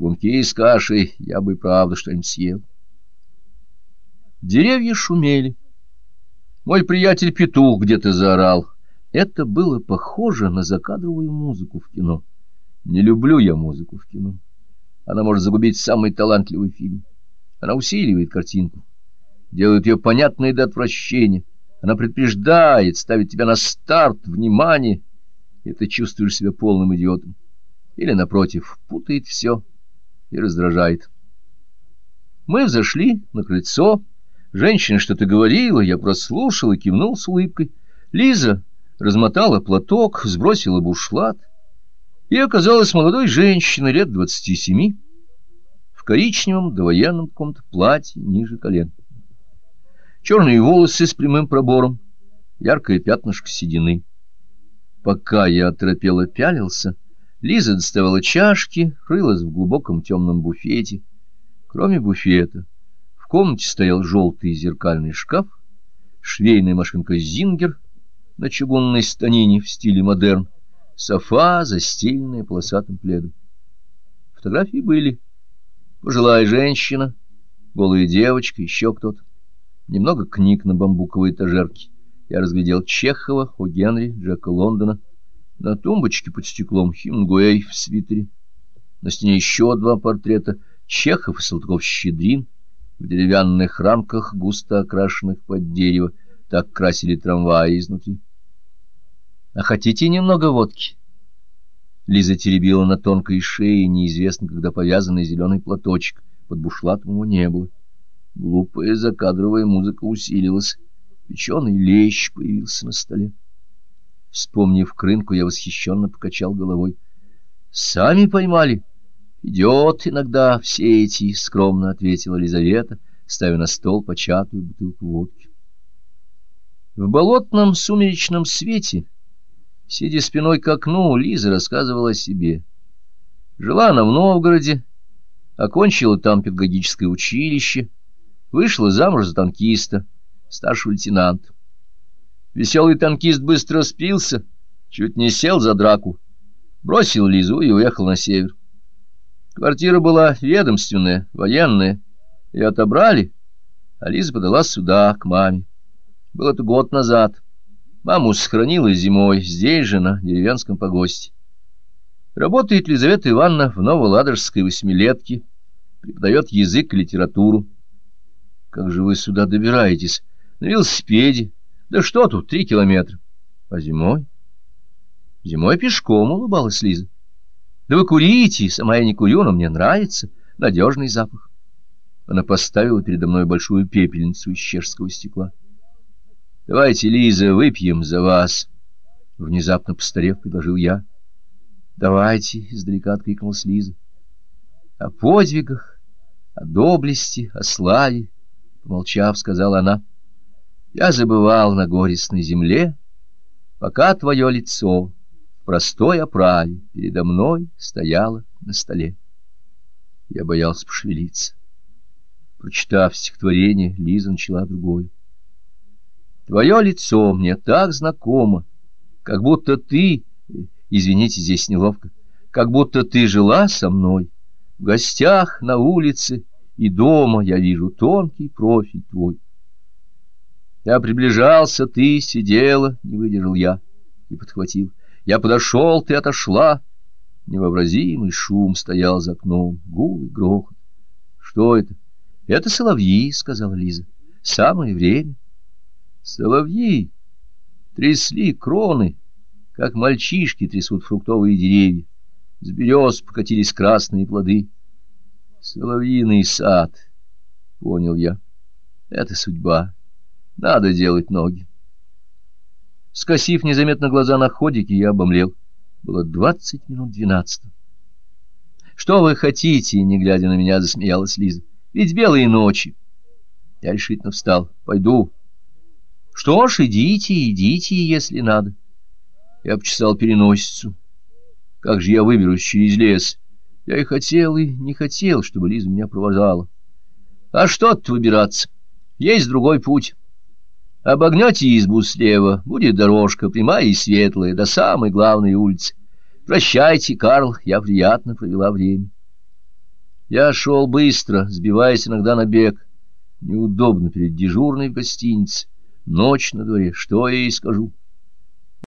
Гунки с кашей я бы правда что-нибудь съел. Деревья шумели. Мой приятель Петух где-то заорал. Это было похоже на закадровую музыку в кино. Не люблю я музыку в кино. Она может загубить самый талантливый фильм. Она усиливает картинку, делает ее понятной до отвращения. Она предупреждает, ставит тебя на старт, внимание, и ты чувствуешь себя полным идиотом. Или, напротив, путает все и раздражает. Мы взошли на крыльцо. Женщина что-то говорила, я прослушал и кивнул с улыбкой. Лиза размотала платок, сбросила бушлат и оказалась молодой женщиной лет двадцати семи в коричневом довоенном каком-то платье ниже колен. Черные волосы с прямым пробором, яркое пятнышко седины. Пока я оторопело пялился, Лиза доставала чашки, рылась в глубоком темном буфете. Кроме буфета, в комнате стоял желтый зеркальный шкаф, швейная машинка «Зингер» на чугунной станине в стиле модерн, софа, застеленная полосатым пледом. Фотографии были. Пожилая женщина, голая девочка, еще кто-то. Немного книг на бамбуковой этажерке. Я разглядел Чехова, О. Генри, Джека Лондона. На тумбочке под стеклом Хемингуэй в свитере. На стене еще два портрета Чехов и Салтыков-Щедрин в деревянных рамках, густо окрашенных под дерево. Так красили трамваи изнутри. — А хотите немного водки? Лиза теребила на тонкой шее, неизвестно, когда повязанный зеленый платочек. Под бушлатом его не было. Глупая закадровая музыка усилилась. Печеный лещ появился на столе. Вспомнив крынку, я восхищенно покачал головой. — Сами поймали? — Идет иногда все эти, — скромно ответила Лизавета, ставя на стол початую бутылку водки. В болотном сумеречном свете Сидя спиной к окну, Лиза рассказывала о себе. Жила она в Новгороде, окончила там педагогическое училище, вышла замуж за танкиста, старшего лейтенанта. Веселый танкист быстро спился, чуть не сел за драку, бросил Лизу и уехал на север. Квартира была ведомственная, военная, и отобрали, а Лиза подала сюда, к маме. Был это год назад. Маму сохранила зимой, здесь же, на деревенском погосте. Работает Лизавета Ивановна в Новоладожской восьмилетке, преподает язык и литературу. Как же вы сюда добираетесь? На велосипеде. Да что тут, три километра. А зимой? Зимой пешком улыбалась Лиза. Да вы курите, сама я не курю, но мне нравится. Надежный запах. Она поставила передо мной большую пепельницу из чешского стекла. — Давайте, Лиза, выпьем за вас. Внезапно постарев, предложил я. — Давайте, — издалека откликнулась Лиза. — О подвигах, о доблести, о славе, — помолчав, сказала она. — Я забывал на горестной земле, пока твое лицо в простой оправе передо мной стояло на столе. Я боялся пошевелиться. Прочитав стихотворение, Лиза начала другое. Твое лицо мне так знакомо, как будто ты, извините, здесь неловко, как будто ты жила со мной. В гостях, на улице и дома я вижу тонкий профиль твой. Я приближался, ты сидела, не выдержал я и подхватил. Я подошел, ты отошла. Невообразимый шум стоял за окном, гул и грохот. Что это? Это соловьи, — сказала Лиза. Самое время. Соловьи трясли кроны, как мальчишки трясут фруктовые деревья. С берез покатились красные плоды. Соловьиный сад, понял я. Это судьба. Надо делать ноги. Скосив незаметно глаза на ходике, я обомлел. Было двадцать минут двенадцатого. «Что вы хотите?» — не глядя на меня, засмеялась Лиза. «Ведь белые ночи». Я решительно встал. «Пойду». Что ж, идите, идите, если надо. Я обчесал переносицу. Как же я выберусь через лес? Я и хотел, и не хотел, чтобы Лиза меня провожала. А что тут выбираться? Есть другой путь. Обогнете избу слева, будет дорожка, прямая и светлая, до самой главной улицы. Прощайте, Карл, я приятно провела время. Я шел быстро, сбиваясь иногда на бег. Неудобно перед дежурной в гостинице. Ночь на дворе, что я ей скажу?